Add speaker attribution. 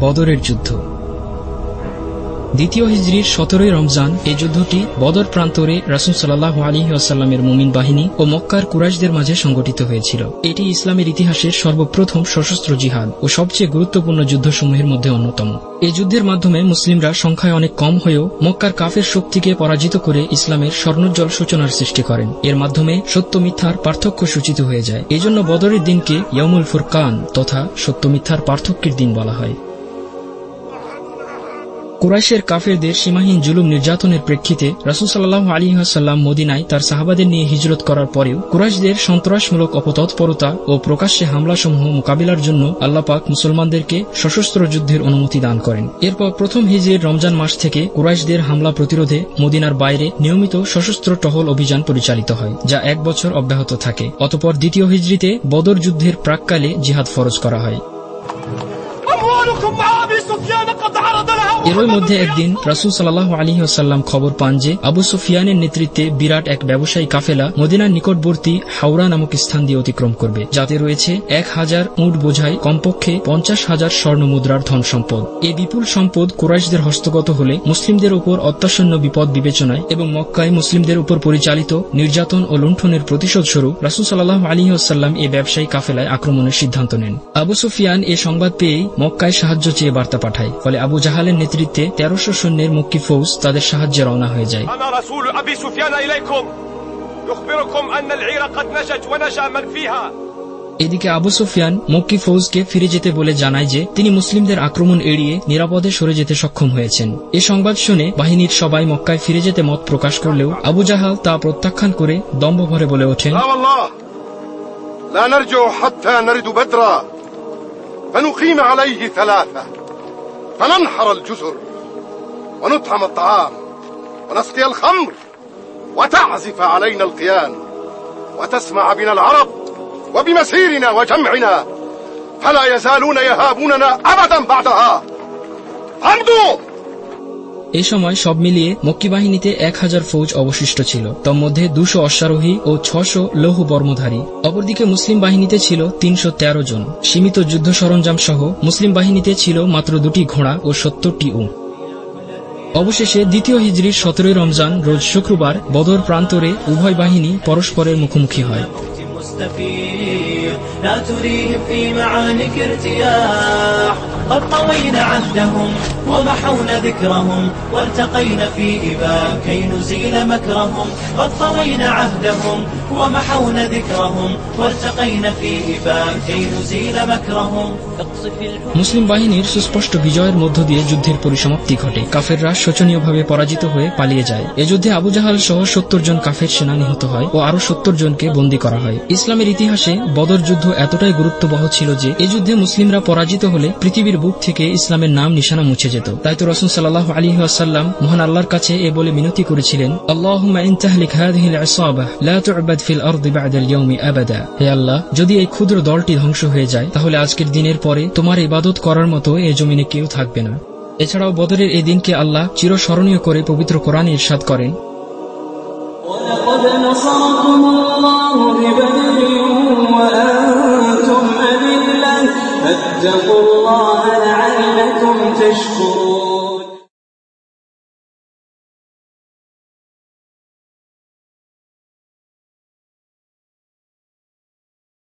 Speaker 1: বদরের যুদ্ধ। দ্বিতীয় হিজড়ির সতেরোই রমজান এই যুদ্ধটি বদর প্রান্তরে রাসুল সাল্লাহ আলী মুমিন বাহিনী ও মক্কার কুরাইশদের মাঝে সংগঠিত হয়েছিল। এটি ইসলামের ইতিহাসের সর্বপ্রথম সশস্ত্র জিহাদ ও সবচেয়ে গুরুত্বপূর্ণ যুদ্ধসমূহের মধ্যে অন্যতম। এই যুদ্ধের মাধ্যমে মুসলিমরা সংখ্যায় অনেক কম হয়েও মক্কার কাফের শক্তিকে পরাজিত করে ইসলামের স্বর্ণোজ্জ্বল সূচনার সৃষ্টি করেন। এর মাধ্যমে সত্য মিথ্যার পার্থক্য সূচিত হয়ে যায়। এজন্য বদরের দিনকে ইয়মুল ফুরকান তথা সত্য মিথ্যার পার্থক্যের দিন বলা হয়। কুরাইশের কাফেরদের সীমাহীন জুলুম নির্যাতনের প্রেক্ষিতে রাসুল সাল্লাহ আলী আসাল্লাম মদিনায় তার সাহাবাদের নিয়ে হিজরত করার পরেও কুরাইশদের সন্ত্রাসমূলক অপতৎপরতা ও প্রকাশ্যে হামলাসমূহ মোকাবিলার জন্য আল্লাপাক মুসলমানদেরকে সশস্ত্র যুদ্ধের অনুমতি দান করেন। এরপর প্রথম হিজের রমজান মাস থেকে কুরাইশদের হামলা প্রতিরোধে মদিনার বাইরে নিয়মিত সশস্ত্র টহল অভিযান পরিচালিত হয়, যা এক বছর অব্যাহত থাকে। অতপর দ্বিতীয় হিজড়িতে বদর যুদ্ধের প্রাককালে জিহাদ ফরজ করা হয়। এরই মধ্যে একদিন রাসুল সাল্লাহ আলী আসাল্লাম খবর পান যে আবু সুফিয়ানের নেতৃত্বে বিরাট এক ব্যবসায়ী কাফেলা মদিনার নিকটবর্তী হাওড়া নামক স্থান দিয়ে অতিক্রম করবে যাতে রয়েছে এক হাজার উঁট বোঝাই কমপক্ষে পঞ্চাশ হাজার স্বর্ণ মুদ্রার ধন সম্পদ। এই বিপুল সম্পদ কোরাইশদের হস্তগত হলে মুসলিমদের উপর অত্যাসন্ন বিপদ বিবেচনায় এবং মক্কায় মুসলিমদের উপর পরিচালিত নির্যাতন ও লুণ্ঠনের প্রতিশোধ স্বরূপ রাসুল সাল্লাহ আলী আসাল্লাম এই ব্যবসায়ী কাফেলায় আক্রমণের সিদ্ধান্ত নেন। আবু সুফিয়ান এ সংবাদ পেয়েই মক্কায় সাহায্য চেয়ে বার্তা পাঠায়। ফলে আবু জাহালের নেতৃত্বে তেরোশো সৈন্যের মক্কি ফৌজ তাদের সাহায্যে রওনা হয়ে যায়। এদিকে আবু সুফিয়ান মক্কি ফৌজকে ফিরে যেতে বলে জানায় যে তিনি মুসলিমদের আক্রমণ এড়িয়ে নিরাপদে সরে যেতে সক্ষম হয়েছেন। এ সংবাদ শুনে বাহিনীর সবাই মক্কায় ফিরে যেতে মত প্রকাশ করলেও আবু জাহাল তা প্রত্যাখ্যান করে দম্ভ ভরে বলে ওঠেন
Speaker 2: فنقيم عليه ثلاثة. فننحر الجزر ونطعم الطعام ونسقي الخمر وتعزف علينا القيان وتسمع بنا العرب وبمسيرنا وجمعنا فلا يزالون يهابوننا أبدا بعدها. فامضوا!
Speaker 1: এ সময় সব মিলিয়ে মক্কি বাহিনীতে এক হাজার ফৌজ অবশিষ্ট ছিল তার মধ্যে দুশো অশ্বারোহী ও ছশো লৌহ বর্মধারী অপরদিকে মুসলিম বাহিনীতে ছিল তিনশো তেরো জন সীমিত যুদ্ধ সরঞ্জাম সহ মুসলিম বাহিনীতে ছিল মাত্র দুটি ঘোড়া ও সত্তরটি উঁ অবশেষে দ্বিতীয় হিজড়ির সতেরোই রমজান রোজ শুক্রবার বদর প্রান্তরে উভয় বাহিনী পরস্পরের মুখোমুখি হয়
Speaker 3: لا تريهم في معانك ارتياح قد طوينا عهدهم ومحونا ذكرهم والتقينا في إبا كي نزيل مكرهم قد طوينا عهدهم ومحونا ذكرهم والتقينا في إبا كي نزيل مكرهم
Speaker 1: মুসলিম বাহিনীর সুস্পষ্ট বিজয়ের মধ্য দিয়ে যুদ্ধের পরিসমাপ্তি ঘটে কাফেররা শোচনীয়ভাবে পরাজিত হয়ে পালিয়ে যায় এ যুদ্ধে আবু জাহাল সহ সত্তর জন কাফের সেনা নিহত হয় ও আরো সত্তর জনকে বন্দী করা হয় ইসলামের ইতিহাসে বদর যুদ্ধ এতটাই গুরুত্ববহ ছিল যে এ যুদ্ধে মুসলিমরা পরাজিত হলে পৃথিবীর বুক থেকে ইসলামের নাম নিশানা মুছে যেত। তাই তো রসুল সাল্লাহ আলী আসাল্লাম মহান আল্লাহর কাছে এ বলে মিনতি করেছিলেন হে আল্লাহ, যদি এই ক্ষুদ্র দলটি ধ্বংস হয়ে যায়, তাহলে আজকের দিনের পরে তোমার ইবাদত করার মতো এ জমিনে কেউ থাকবে না। এছাড়াও বদরের এই দিনকে আল্লাহ চিরস্মরণীয় করে পবিত্র কোরআন ইরশাদ করেন
Speaker 4: فاتقوا الله لعلكم تشكرون.